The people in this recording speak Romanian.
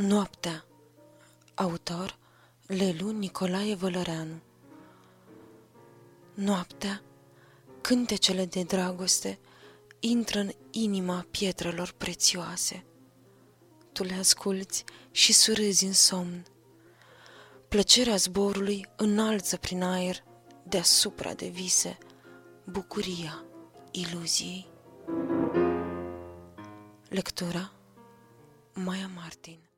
Noaptea Autor Lelu Nicolae Vălăreanu Noaptea, cântecele de dragoste intră în inima pietrelor prețioase. Tu le asculți și surâzi în somn. Plăcerea zborului înalță prin aer deasupra de vise bucuria iluziei. Lectura Maia Martin